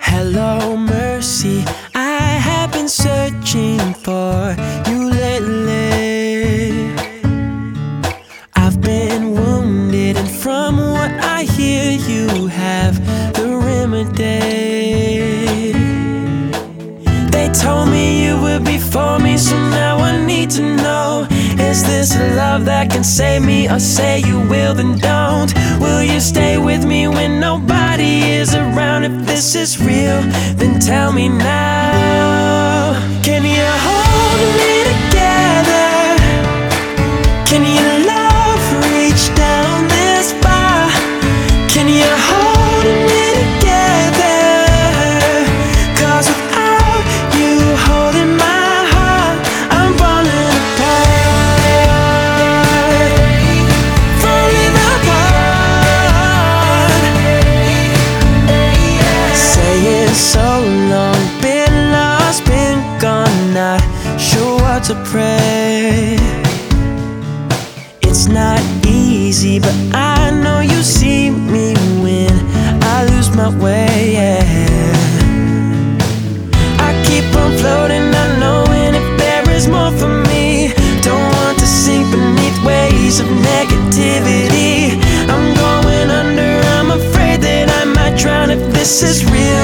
Hello, mercy. I have been searching for you lately. I've been wounded, and from what I hear, you have the remedy. They told me you would be for me, so now I need to know Is this a love that can save me, or say you will, then don't? Will you stay with me when nobody is around? If this is real, then tell me now. Can you hold me to pray. It's not easy, but I know you see me when I lose my way. Yeah. I keep on floating, not knowing if there is more for me. Don't want to sink beneath waves of negativity. I'm going under, I'm afraid that I might drown if this is real.